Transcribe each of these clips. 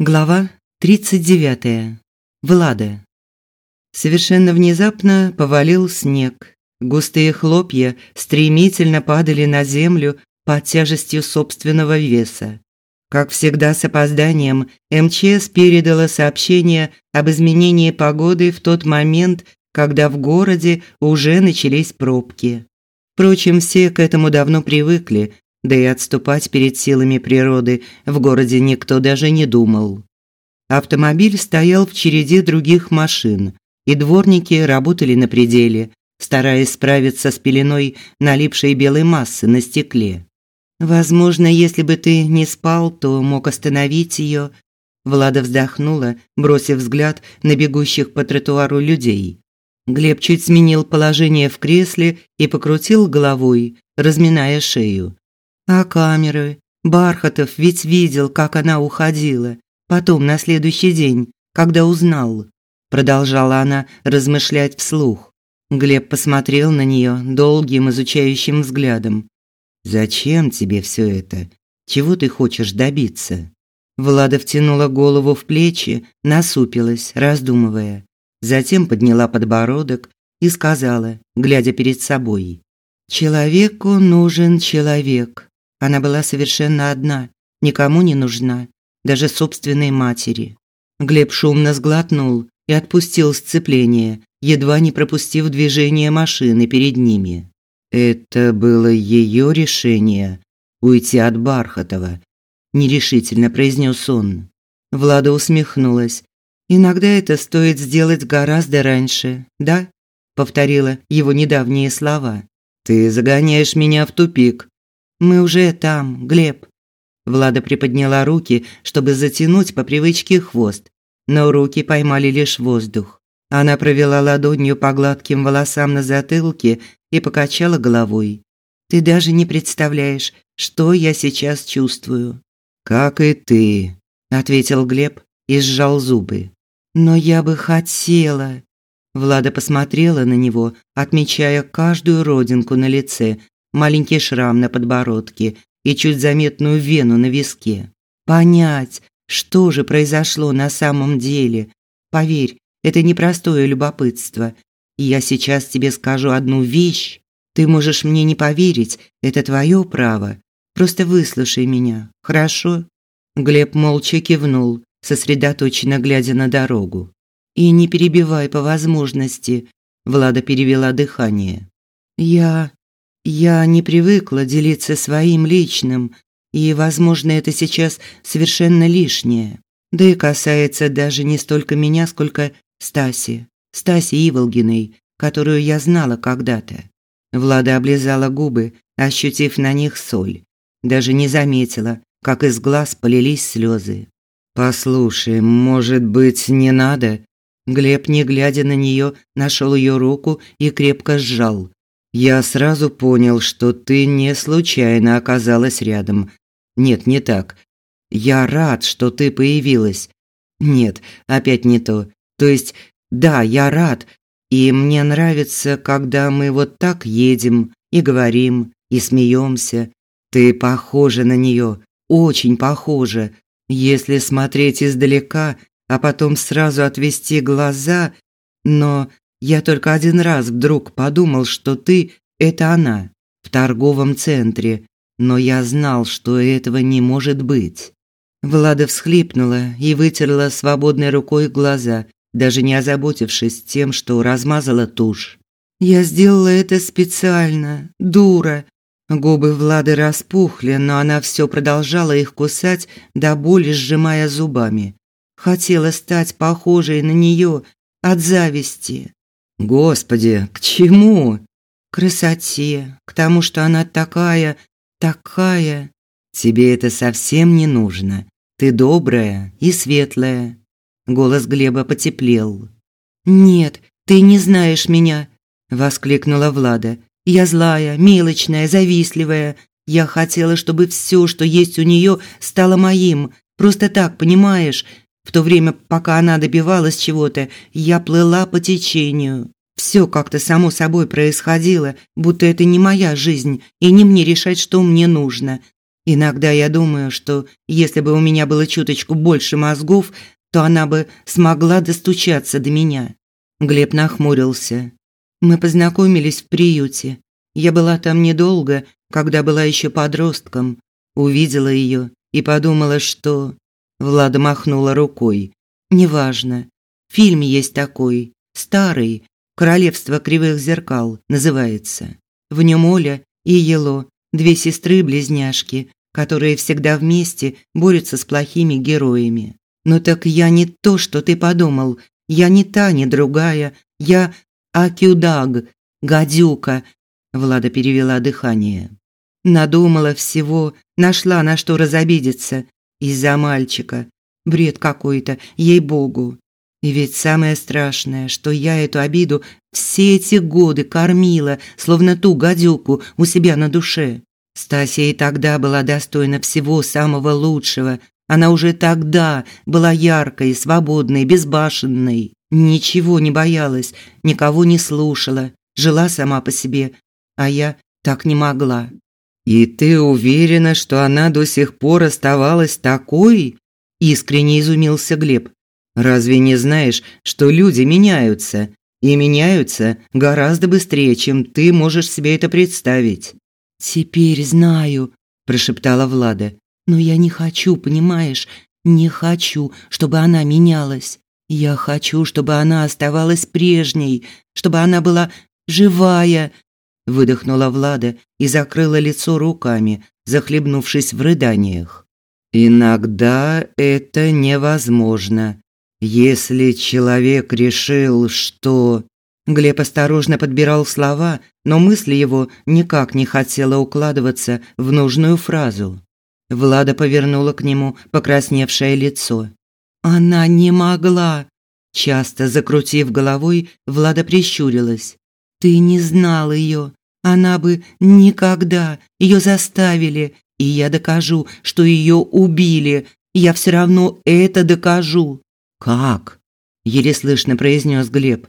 Глава 39. Влада. Совершенно внезапно повалил снег. Густые хлопья стремительно падали на землю под тяжестью собственного веса. Как всегда с опозданием, МЧС передала сообщение об изменении погоды в тот момент, когда в городе уже начались пробки. Впрочем, все к этому давно привыкли, да и отступать перед силами природы в городе никто даже не думал. Автомобиль стоял в череде других машин, и дворники работали на пределе, стараясь справиться с пеленой налипшей белой массы на стекле. Возможно, если бы ты не спал, то мог остановить ее. Влада вздохнула, бросив взгляд на бегущих по тротуару людей. Глеб чуть сменил положение в кресле и покрутил головой, разминая шею. А камеры? Бархатов ведь видел, как она уходила. Потом, на следующий день, когда узнал. Продолжала она размышлять вслух. Глеб посмотрел на нее долгим изучающим взглядом. «Зачем тебе все это? Чего ты хочешь добиться?» Влада втянула голову в плечи, насупилась, раздумывая. Затем подняла подбородок и сказала, глядя перед собой. «Человеку нужен человек. Она была совершенно одна, никому не нужна, даже собственной матери. Глеб шумно сглотнул и отпустил сцепление, едва не пропустив движение машины перед ними. Это было ее решение уйти от Бархатова, нерешительно произнес он. Влада усмехнулась. Иногда это стоит сделать гораздо раньше, да? повторила его недавние слова. Ты загоняешь меня в тупик, мы уже там, Глеб. Влада приподняла руки, чтобы затянуть по привычке хвост, но руки поймали лишь воздух. Она провела ладонью по гладким волосам на затылке и покачала головой. Ты даже не представляешь, что я сейчас чувствую. Как и ты, ответил Глеб и сжал зубы. Но я бы хотела. Влада посмотрела на него, отмечая каждую родинку на лице, маленький шрам на подбородке и чуть заметную вену на виске. Понять, что же произошло на самом деле. Поверь, это непростое любопытство. И я сейчас тебе скажу одну вещь. Ты можешь мне не поверить, это твое право. Просто выслушай меня, хорошо? Глеб молча кивнул, сосредоточенно глядя на дорогу. И не перебивай по возможности. Влада перевела дыхание. Я я не привыкла делиться своим личным, и, возможно, это сейчас совершенно лишнее. Да и касается даже не столько меня, сколько Стаси, Стаси Иволгиной, которую я знала когда-то. Влада облизала губы, ощутив на них соль. Даже не заметила, как из глаз полились слезы. «Послушай, может быть, не надо?» Глеб, не глядя на нее, нашел ее руку и крепко сжал, я сразу понял, что ты не случайно оказалась рядом. Нет, не так. Я рад, что ты появилась. Нет, опять не то. То есть, да, я рад, и мне нравится, когда мы вот так едем и говорим, и смеемся. Ты похожа на нее, очень похожа. Если смотреть издалека, а потом сразу отвести глаза, но я только один раз вдруг подумал, что ты это она в торговом центре, но я знал, что этого не может быть. Влада всхлипнула и вытерла свободной рукой глаза, даже не озаботившись тем, что размазала тушь. Я сделала это специально, дура. Губы Влады распухли, но она все продолжала их кусать, до боли сжимая зубами. Хотела стать похожей на нее от зависти. Господи, к чему? К красоте, к тому, что она такая, такая. Тебе это совсем не нужно. Ты добрая и светлая. Голос Глеба потеплел. Нет, ты не знаешь меня, воскликнула Влада. Я злая, мелочная, завистливая. Я хотела, чтобы все, что есть у нее, стало моим. Просто так, понимаешь? В то время, пока она добивалась чего-то, я плыла по течению. Все как-то само собой происходило, будто это не моя жизнь, и не мне решать, что мне нужно. Иногда я думаю, что если бы у меня было чуточку больше мозгов, то она бы смогла достучаться до меня. Глеб нахмурился. Мы познакомились в приюте. Я была там недолго, когда была еще подростком. Увидела ее и подумала, что... Влада махнула рукой. Неважно. Фильм есть такой, старый, «Королевство кривых зеркал» называется. В нем Оля и Ело, две сестры-близняшки, которые всегда вместе борются с плохими героями. Но так я не то, что ты подумал. Я не та, не другая. Я Акюдаг, гадюка. Влада перевела дыхание. Надумала всего, нашла на что разобидеться из-за мальчика. Бред какой-то, ей-богу. И ведь самое страшное, что я эту обиду все эти годы кормила, словно ту гадюку у себя на душе. Стася и тогда была достойна всего самого лучшего, она уже тогда была яркой, свободной, безбашенной, ничего не боялась, никого не слушала, жила сама по себе, а я так не могла. «И ты уверена, что она до сих пор оставалась такой?» – искренне изумился Глеб. «Разве не знаешь, что люди меняются, и меняются гораздо быстрее, чем ты можешь себе это представить?» «Теперь знаю», – прошептала Влада. Но я не хочу, понимаешь? Не хочу, чтобы она менялась. Я хочу, чтобы она оставалась прежней, чтобы она была живая. Выдохнула Влада и закрыла лицо руками, захлебнувшись в рыданиях. Иногда это невозможно. Если человек решил, что Глеб осторожно подбирал слова, но мысли его никак не хотела укладываться в нужную фразу. Влада повернула к нему покрасневшее лицо. Она не могла. Часто закрутив головой, Влада прищурилась. Ты не знал ее. Она бы никогда ее заставили, и я докажу, что ее убили. Я все равно это докажу. Как? еле слышно произнес Глеб.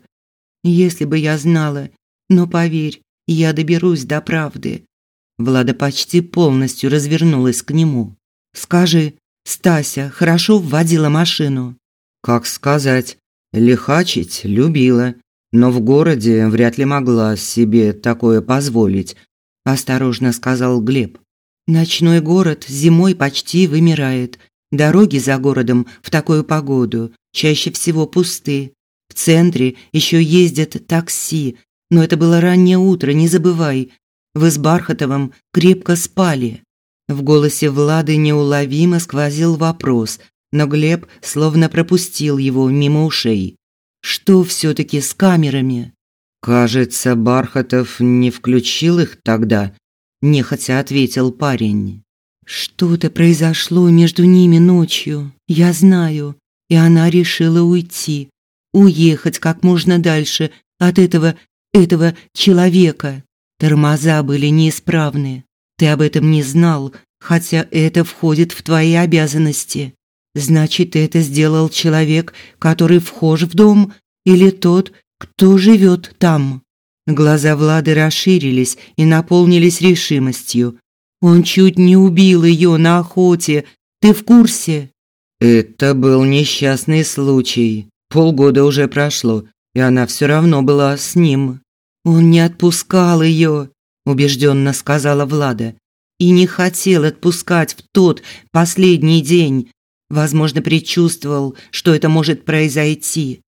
Если бы я знала, но поверь, я доберусь до правды. Влада почти полностью развернулась к нему. «Скажи, Стася хорошо вводила машину?» «Как сказать? Лихачить любила, но в городе вряд ли могла себе такое позволить», – осторожно сказал Глеб. «Ночной город зимой почти вымирает. Дороги за городом в такую погоду чаще всего пусты. В центре еще ездят такси, но это было раннее утро, не забывай, вы с Бархатовым крепко спали. В голосе Влады неуловимо сквозил вопрос, но Глеб словно пропустил его мимо ушей. Что все таки с камерами? Кажется, Бархатов не включил их тогда, нехотя ответил парень. Что-то произошло между ними ночью, я знаю, и она решила уйти, уехать как можно дальше от этого этого человека. Тормоза были неисправны. Ты об этом не знал, хотя это входит в твои обязанности. Значит, это сделал человек, который вхож в дом, или тот, кто живет там. Глаза Влады расширились и наполнились решимостью. Он чуть не убил ее на охоте. Ты в курсе? Это был несчастный случай. Полгода уже прошло, и она все равно была с ним. Он не отпускал ее, убежденно сказала Влада, и не хотел отпускать в тот последний день. Возможно, предчувствовал, что это может произойти.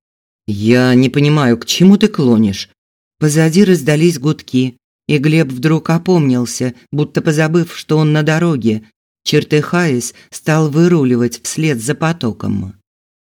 Я не понимаю, к чему ты клонишь? Позади раздались гудки, и Глеб вдруг опомнился, будто позабыв, что он на дороге. Чертыхаясь, стал выруливать вслед за потоком.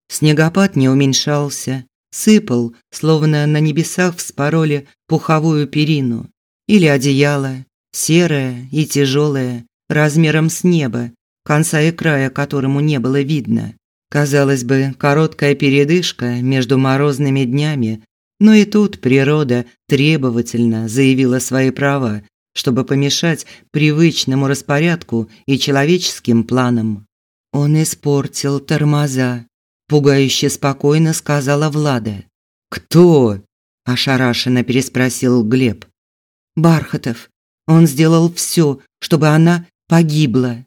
Снегопад не уменьшался, сыпал, словно на небесах вспороли пуховую перину или одеяло, серое и тяжелое, размером с небо, конца и края которому не было видно. Казалось бы, короткая передышка между морозными днями, но и тут природа требовательно заявила свои права, чтобы помешать привычному распорядку и человеческим планам. Он испортил тормоза, пугающе спокойно сказала Влада. Кто? ошарашенно переспросил Глеб. Бархатов. Он сделал все, чтобы она погибла.